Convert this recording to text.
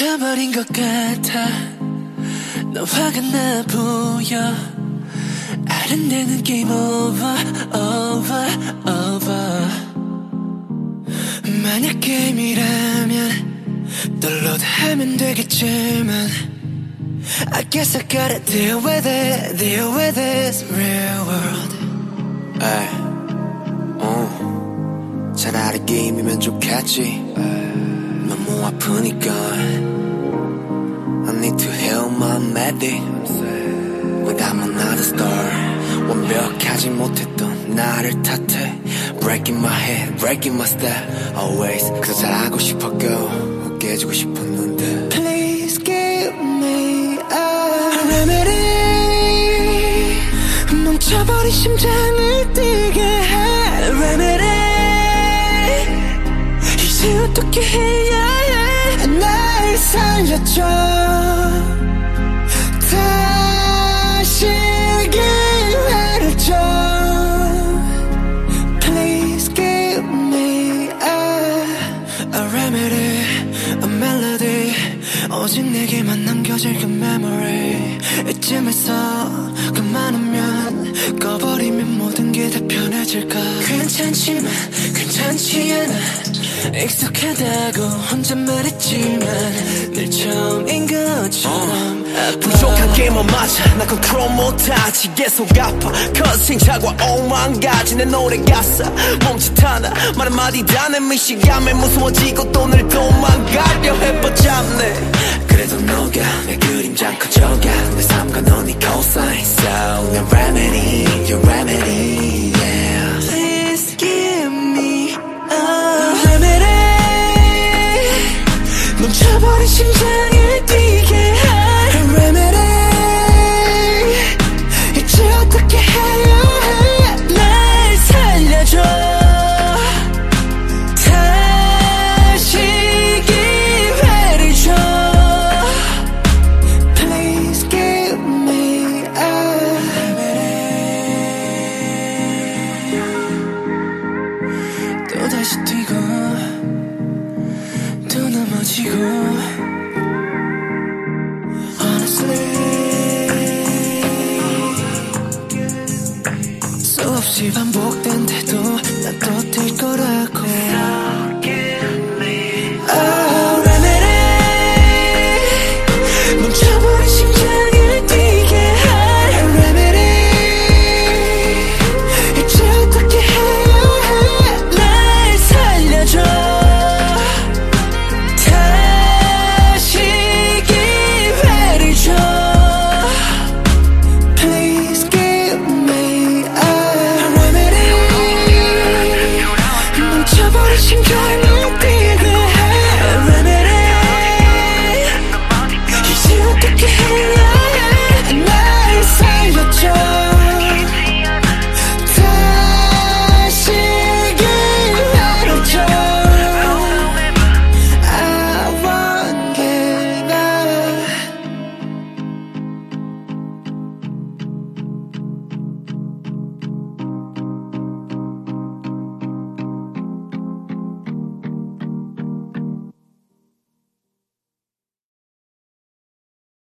또 져버린 것 같아. 넌 화가 나 보여. 아른대는 game over over over 만약 게임이라면 또 load 하면 되겠지만 I guess I gotta deal with it Deal with this real world. 에이, 어, 차라리 게임이면 좋겠지 너무 아프니까 I need to heal my medic Without another star 완벽하지 못했던 나를 탓해 Breaking my head, breaking my step Always 그저 잘하고 싶었고 깨지고 싶었는데 Please give me a remedy 멈춰버린 심장을 뛰게 해 remedy 이제 어떻게 해야 해 날 살려줘. 다시 기회를 줘. Please give me a, a remedy, a melody. 오직 내게만 남겨질 그 memory. 이쯤에서 그만하면 꺼버리면 모든 게 다 편해질까? 괜찮지만 괜찮지 않아 익숙하다고 혼자 말했지만 늘 처음인 것처럼 아파 부족한 게임은 맞아. 날 컨트롤 못하지. 계속 아파. 'cause 시행착오와 오만 가지. 내 노래 가사. 몸짓 하나. 말 한마디 다 내 미시감에 무서워지고 또 늘 도망가려 해 but 잡네. 그래도 너가 내 그림자 커져 멈춰 Honestly 수없이 반복된데도 난또뛸 거라